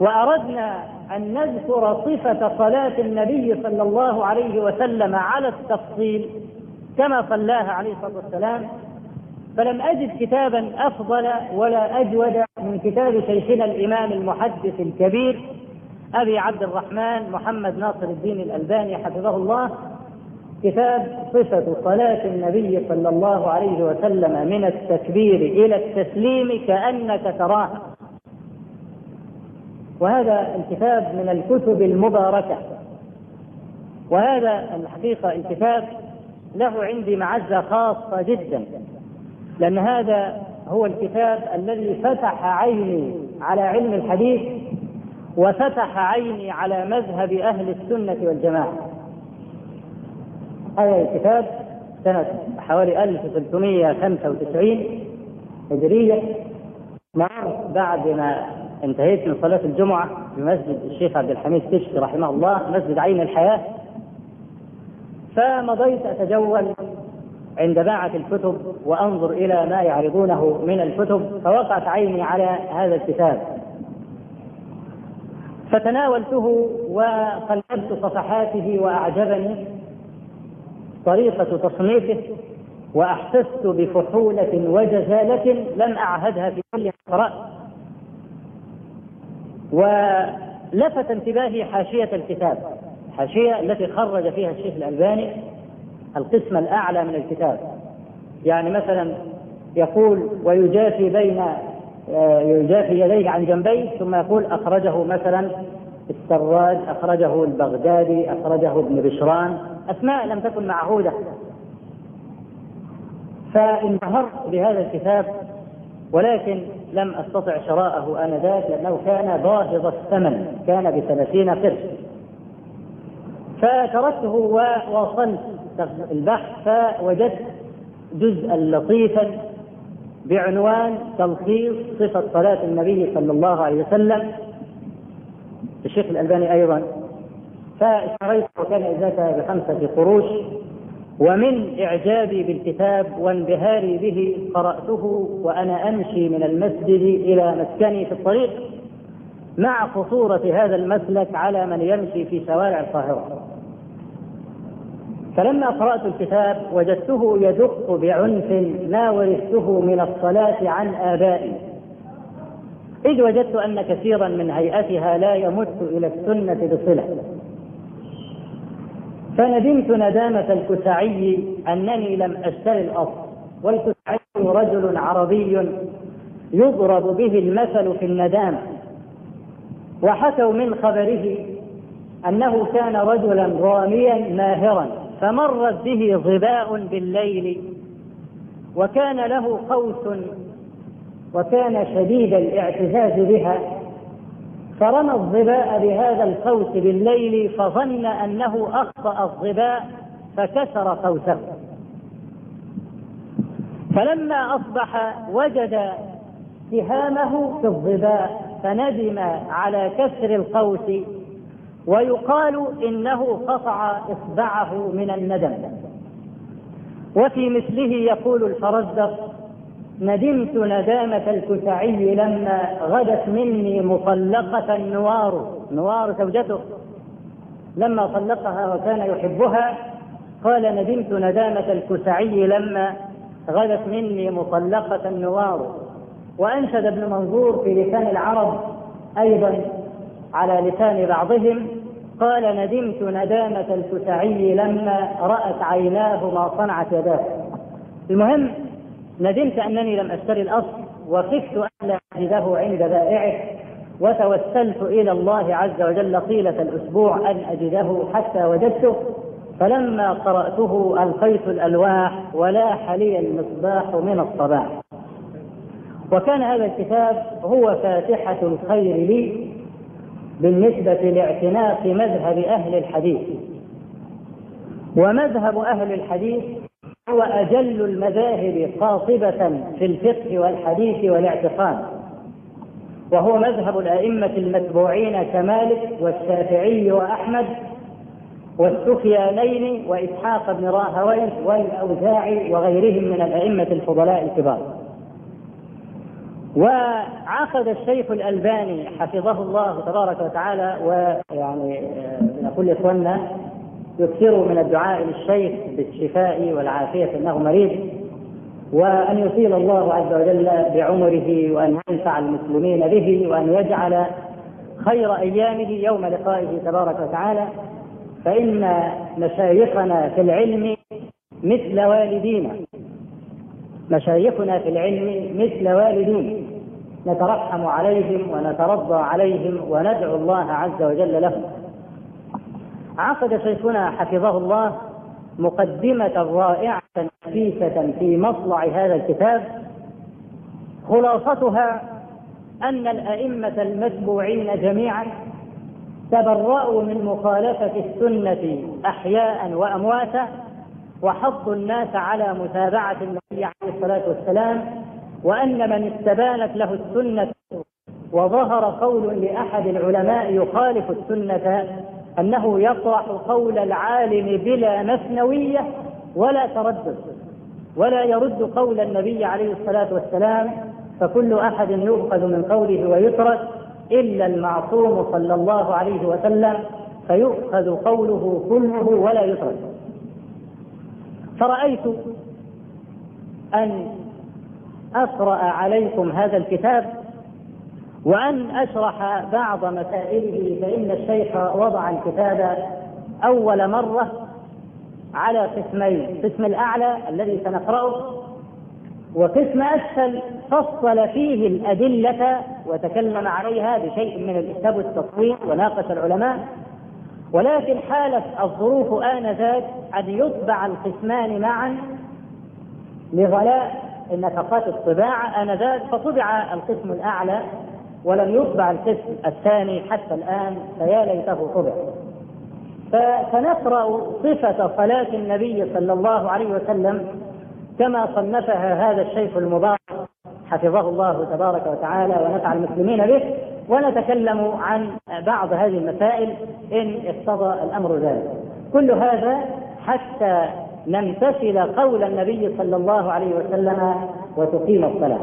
وأردنا أن نذكر صفة صلاة النبي صلى الله عليه وسلم على التفصيل كما صلاها عليه الصلاة والسلام. فلم أجد كتابا أفضل ولا أجود من كتاب شيخنا الإمام المحدث الكبير أبي عبد الرحمن محمد ناصر الدين الألباني حفظه الله. كتاب صفة صلاة النبي صلى الله عليه وسلم من التكبير إلى التسليم كأنك تراها. وهذا الكتاب من الكتب المباركة. وهذا الحقيقة الكتاب له عندي معزة خاصة جدا لأن هذا هو الكتاب الذي فتح عيني على علم الحديث وفتح عيني على مذهب أهل السنة والجماعة. هذا الكتاب سنة حوالي 1395 هجرية بعد ما انتهيت من صلاة الجمعة في مسجد الشيخ عبد الحميد كشك رحمه الله مسجد عين الحياة. فمضيت أتجول عند باعة الكتب وأنظر إلى ما يعرضونه من الكتب فوقعت عيني على هذا الكتاب. فتناولته وقلبت صفحاته وأعجبني طريقة تصنيفه وأحسست بفحولة وجزالة لم أعهدها في كل قرأت ولفت انتباهي حاشية الكتاب الحاشية التي خرج فيها الشيخ الألباني القسم الأعلى من الكتاب. يعني مثلا يقول ويجافي بين يجافي يديه عن جنبيه ثم يقول أخرجه مثلا السراج أخرجه البغدادي أخرجه ابن بشران. أسماء لم تكن معهودة. فانبهرت بهذا الكتاب ولكن لم أستطع شراءه آنذاك لأنه كان باهظ الثمن كان بثلاثين قرش. فتركته وواصلت البحث فوجدت جزءا لطيفا بعنوان تلخيص صفة صلاة النبي صلى الله عليه وسلم. الشيخ الألباني أيضا. فاشتريته وكان إذاك بخمسة قروش. ومن إعجابي بالكتاب وانبهاري به قرأته وأنا أمشي من المسجد إلى مسكني في الطريق مع خطورة هذا المسلك على من يمشي في شوارع القاهرة. فلما قرأت الكتاب وجدته يدق بعنف ما ورثته من الصلاة عن آبائي. إذ وجدت أن كثيرا من هيئتها لا يمت إلى السنة بصلة. فندمت ندامة الكسعي أنني لم أشتري الأصل. والكسعي رجل عربي يضرب به المثل في الندامة. وحكوا من خبره أنه كان رجلا راميا ماهرا فمرت به ظباء بالليل وكان له قوس وكان شديد الاعتزاز بها. فرمى الظباء بهذا القوس بالليل فظن انه اخطا الظباء فكسر قوسه فلما اصبح وجد سهامه في الظباء فندم على كسر القوس ويقال انه قطع اصبعه من الندم. وفي مثله يقول الفرزدق ندمت ندامة الكسعي لما غدت مني مطلقة نوار نوار زوجته. لما طلقها وكان يحبها قال ندمت ندامة الكسعي لما غدت مني مطلقة نوار وأنشد ابن منظور في لسان العرب أيضا على لسان بعضهم قال ندمت ندامة الكسعي لما رأت عيناه ما صنعت يداه. المهم ندمت أنني لم أشتري الأصل وخفت ألا أجده عند بائعه وتوسلت إلى الله عز وجل طيلة الأسبوع أن أجده حتى وجدته. فلما قرأته ألقيت الألواح ولاح لي المصباح من الصباح. وكان هذا الكتاب هو فاتحة الخير لي بالنسبة لاعتناق مذهب أهل الحديث. ومذهب أهل الحديث هو أجل المذاهب قاطبة في الفقه والحديث والاعتقاد وهو مذهب الأئمة المتبوعين كمالك والشافعي وأحمد والسفيانين وإسحاق بن راهويه والأوزاعي وغيرهم من الأئمة الفضلاء الكبار. وعقد الشيخ الألباني حفظه الله تبارك وتعالى ويعني نقول لإخواننا يكثروا من الدعاء للشيخ بالشفاء والعافية إنه مريض وأن يطيل الله عز وجل بعمره وأن ينفع المسلمين به وأن يجعل خير أيامه يوم لقائه تبارك وتعالى. فإن مشايخنا في العلم مثل والدينا. مشايخنا في العلم مثل والدين نترحم عليهم ونترضى عليهم وندعو الله عز وجل لهم. عقد شيخنا حفظه الله مقدمة رائعة نفيسة في مطلع هذا الكتاب خلاصتها أن الأئمة المتبوعين جميعا تبرأوا من مخالفة السنة أحياء وأمواتا وحضوا الناس على متابعة النبي عليه الصلاة والسلام وأن من استبانت له السنة وظهر قول لأحد العلماء يخالف السنة أنه يطرح قول العالم بلا مثنوية ولا تردد ولا يرد قول النبي عليه الصلاة والسلام فكل أحد يؤخذ من قوله ويترك إلا المعصوم صلى الله عليه وسلم فيؤخذ قوله كله ولا يترك. فرأيت أن أقرأ عليكم هذا الكتاب وأن أشرح بعض مسائله فإن الشيخ وضع الكتاب أول مرة على قسمين القسم الأعلى الذي سنقرأه وقسم أسفل فصل فيه الأدلة وتكلم عليها بشيء من الإسهاب والتطويل وناقش العلماء. ولكن حالت الظروف آنذاك أن يطبع القسمان معا لغلاء نفقات الطباعة آنذاك فطبع القسم الأعلى ولم يطبع القسم الثاني حتى الآن فيا ليته طبع. فسنقرأ صفة صلاة النبي صلى الله عليه وسلم كما صنفها هذا الشيخ المبارك حفظه الله تبارك وتعالى ونفع المسلمين به ونتكلم عن بعض هذه المسائل إن اقتضى الأمر ذلك. كل هذا حتى نمتثل قول النبي صلى الله عليه وسلم وتقيم الصلاة.